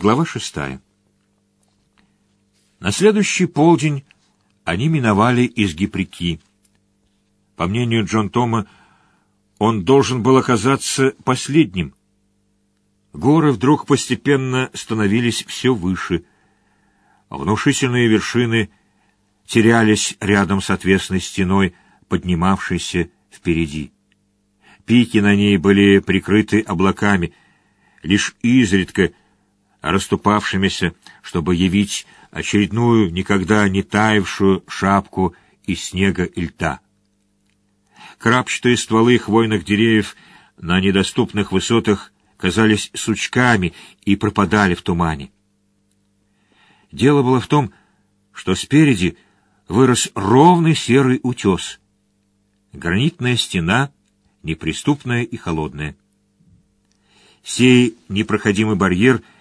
Глава шестая. На следующий полдень они миновали изгиб реки. По мнению Джон Тома, он должен был оказаться последним. Горы вдруг постепенно становились все выше. Внушительные вершины терялись рядом с отвесной стеной, поднимавшейся впереди. Пики на ней были прикрыты облаками, лишь изредка расступавшимися, чтобы явить очередную никогда не таявшую шапку из снега и льда. Крапчатые стволы хвойных деревьев на недоступных высотах казались сучками и пропадали в тумане. Дело было в том, что спереди вырос ровный серый утес. Гранитная стена, неприступная и холодная. Сей непроходимый барьер —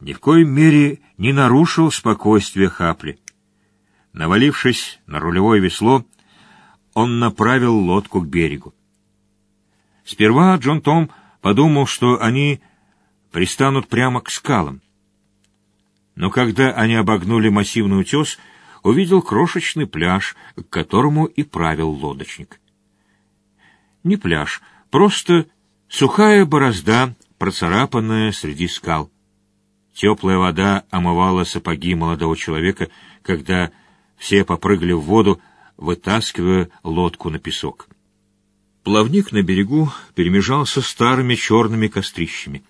ни в коей мере не нарушил спокойствие Хапли. Навалившись на рулевое весло, он направил лодку к берегу. Сперва Джон Том подумал, что они пристанут прямо к скалам. Но когда они обогнули массивный утес, увидел крошечный пляж, к которому и правил лодочник. Не пляж, просто сухая борозда, процарапанная среди скал. Теплая вода омывала сапоги молодого человека, когда все попрыгали в воду, вытаскивая лодку на песок. Плавник на берегу перемежался старыми черными кострищами.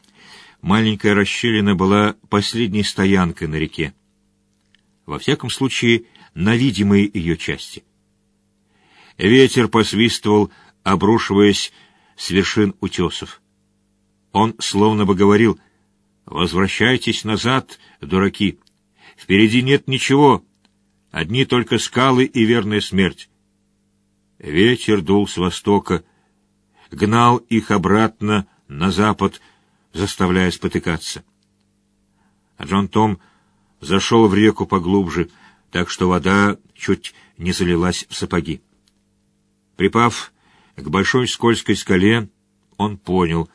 Маленькая расщелина была последней стоянкой на реке. Во всяком случае, на видимой ее части. Ветер посвистывал, обрушиваясь с вершин утесов. Он словно бы говорил — Возвращайтесь назад, дураки. Впереди нет ничего, одни только скалы и верная смерть. Ветер дул с востока, гнал их обратно на запад, заставляя спотыкаться. А Джон Том зашел в реку поглубже, так что вода чуть не залилась в сапоги. Припав к большой скользкой скале, он понял,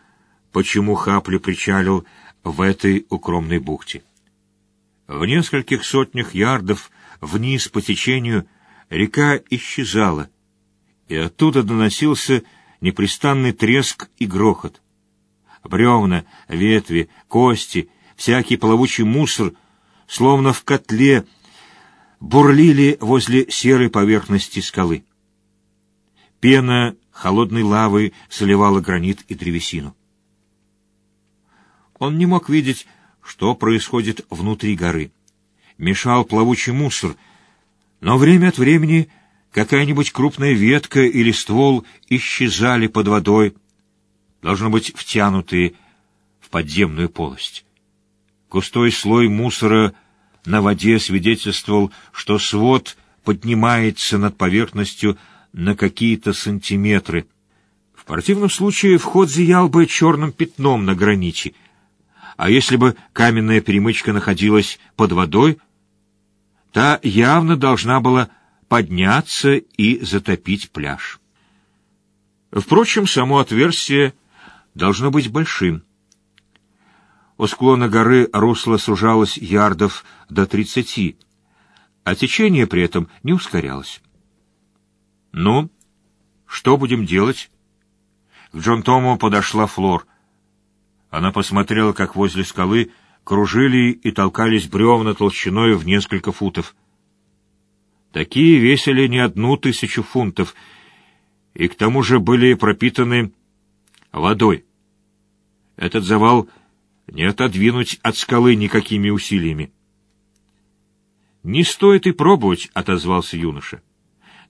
почему Хапли причалил в этой укромной бухте. В нескольких сотнях ярдов вниз по течению река исчезала, и оттуда доносился непрестанный треск и грохот. Бревна, ветви, кости, всякий плавучий мусор, словно в котле, бурлили возле серой поверхности скалы. Пена холодной лавы заливала гранит и древесину. Он не мог видеть, что происходит внутри горы. Мешал плавучий мусор, но время от времени какая-нибудь крупная ветка или ствол исчезали под водой, должно быть втянутые в подземную полость. Густой слой мусора на воде свидетельствовал, что свод поднимается над поверхностью на какие-то сантиметры. В противном случае вход зиял бы черным пятном на граните, а если бы каменная перемычка находилась под водой, та явно должна была подняться и затопить пляж. Впрочем, само отверстие должно быть большим. У склона горы русло сужалось ярдов до тридцати, а течение при этом не ускорялось. «Ну, что будем делать?» К Джон Тому подошла Флор — она посмотрела, как возле скалы кружили и толкались бревна толщиной в несколько футов. Такие весили не одну тысячу фунтов, и к тому же были пропитаны водой. Этот завал не отодвинуть от скалы никакими усилиями. «Не стоит и пробовать», — отозвался юноша.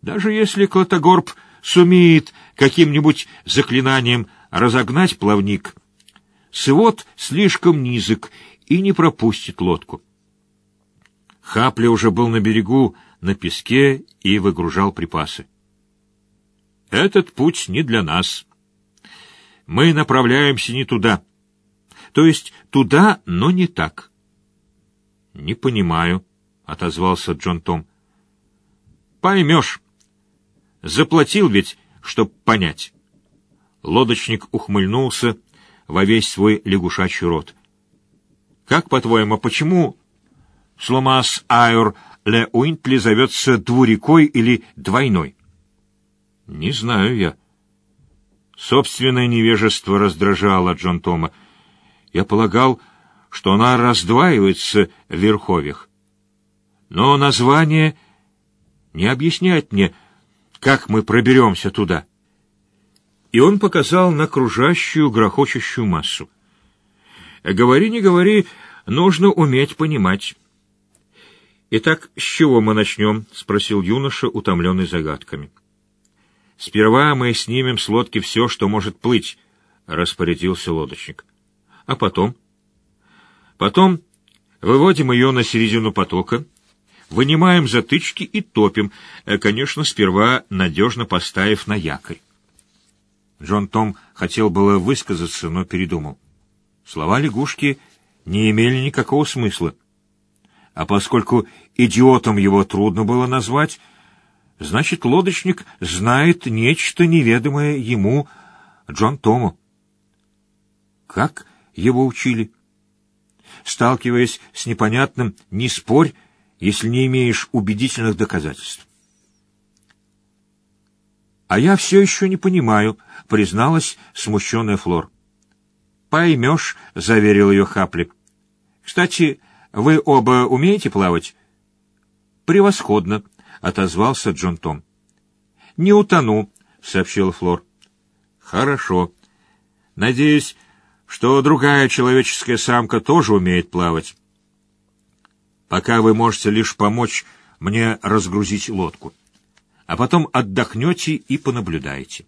«Даже если Клотогорб сумеет каким-нибудь заклинанием разогнать плавник, Свод слишком низок и не пропустит лодку. Хапли уже был на берегу, на песке и выгружал припасы. «Этот путь не для нас. Мы направляемся не туда. То есть туда, но не так». «Не понимаю», — отозвался Джон Том. «Поймешь. Заплатил ведь, чтоб понять». Лодочник ухмыльнулся, во весь свой лягушачий рот. Как, по-твоему, почему Сломас Айор Ле Уинтли зовется двурекой или двойной? Не знаю я. Собственное невежество раздражало Джон Тома. Я полагал, что она раздваивается в верховьях. Но название не объясняет мне, как мы проберемся туда. И он показал на кружащую, грохочущую массу. Говори, не говори, нужно уметь понимать. «Итак, с чего мы начнем?» — спросил юноша, утомленный загадками. «Сперва мы снимем с лодки все, что может плыть», — распорядился лодочник. «А потом?» «Потом выводим ее на середину потока, вынимаем затычки и топим, э, конечно, сперва надежно поставив на якорь». Джон Том хотел было высказаться, но передумал. Слова лягушки не имели никакого смысла. А поскольку идиотом его трудно было назвать, значит, лодочник знает нечто неведомое ему, Джон Тому. Как его учили? Сталкиваясь с непонятным, не спорь, если не имеешь убедительных доказательств. «А я все еще не понимаю», — призналась смущенная Флор. «Поймешь», — заверил ее Хапли. «Кстати, вы оба умеете плавать?» «Превосходно», — отозвался Джон Том. «Не утону», — сообщил Флор. «Хорошо. Надеюсь, что другая человеческая самка тоже умеет плавать. Пока вы можете лишь помочь мне разгрузить лодку, а потом отдохнете и понаблюдаете».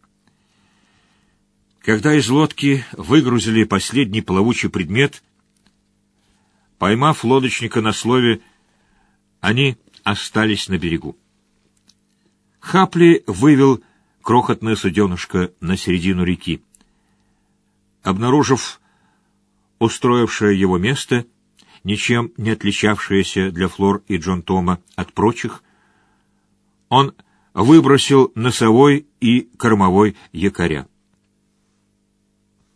Когда из лодки выгрузили последний плавучий предмет, поймав лодочника на слове, они остались на берегу. Хапли вывел крохотное суденышко на середину реки. Обнаружив устроившее его место, ничем не отличавшееся для Флор и Джон Тома от прочих, он выбросил носовой и кормовой якоря.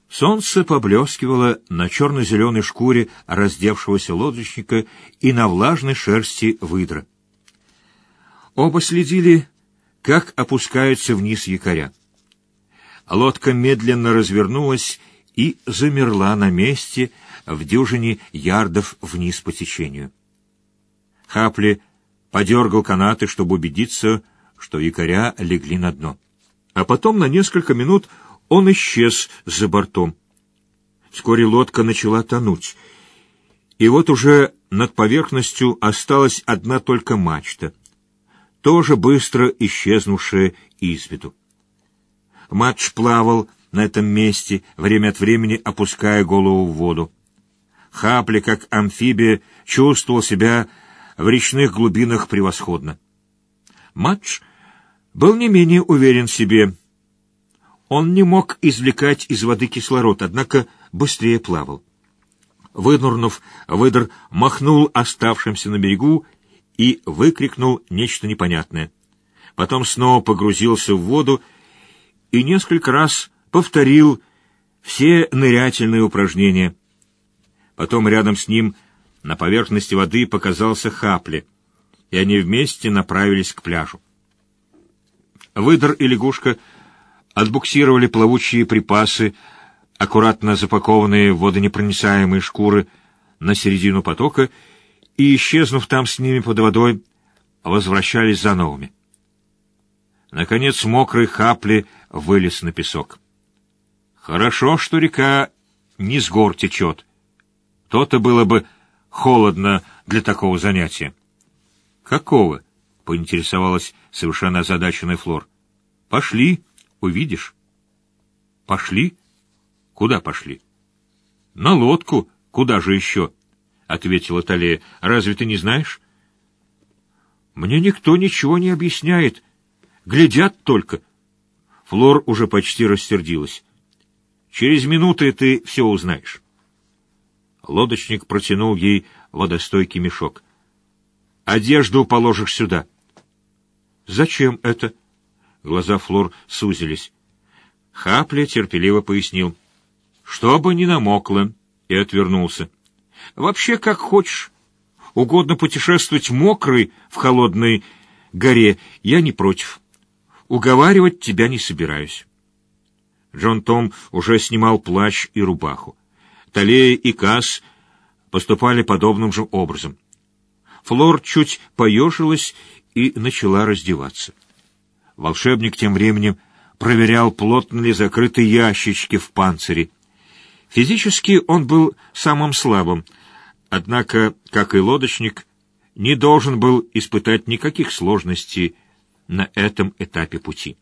Солнце поблескивало на черно-зеленой шкуре раздевшегося лодочника и на влажной шерсти выдра. Оба следили, как опускаются вниз якоря. Лодка медленно развернулась и замерла на месте в дюжине ярдов вниз по течению. Хапли подергал канаты, чтобы убедиться, что якоря легли на дно. А потом на несколько минут он исчез за бортом. Вскоре лодка начала тонуть, и вот уже над поверхностью осталась одна только мачта, тоже быстро исчезнувшая из виду. Матч плавал на этом месте, время от времени опуская голову в воду. Хапли, как амфибия, чувствовал себя в речных глубинах превосходно. Матч был не менее уверен в себе — он не мог извлекать из воды кислород, однако быстрее плавал. Вынурнув, выдр махнул оставшимся на берегу и выкрикнул нечто непонятное. Потом снова погрузился в воду и несколько раз повторил все нырятельные упражнения. Потом рядом с ним на поверхности воды показался Хапли, и они вместе направились к пляжу. Выдр и лягушка — отбуксировали плавучие припасы, аккуратно запакованные в водонепроницаемые шкуры, на середину потока и, исчезнув там с ними под водой, возвращались за новыми. Наконец мокрый хапли вылез на песок. Хорошо, что река не с гор течет. То-то было бы холодно для такого занятия. Какого? — поинтересовалась совершенно озадаченная Флор. — Пошли, Увидишь. Пошли? Куда пошли? На лодку. Куда же еще? Ответила Талия. Разве ты не знаешь? Мне никто ничего не объясняет. Глядят только. Флор уже почти рассердилась. Через минуты ты все узнаешь. Лодочник протянул ей водостойкий мешок. «Одежду положишь сюда». «Зачем это?» Глаза Флор сузились. Хапля терпеливо пояснил. «Чтобы не намокло», и отвернулся. Вообще, как хочешь. Угодно путешествовать мокрый в холодной горе, я не против. Уговаривать тебя не собираюсь. Джон Том уже снимал плащ и рубаху. Талея и Касс поступали подобным же образом. Флор чуть поежилась и начала раздеваться. Волшебник тем временем проверял, плотно ли закрыты ящички в панцире. Физически он был самым слабым, однако, как и лодочник, не должен был испытать никаких сложностей на этом этапе пути.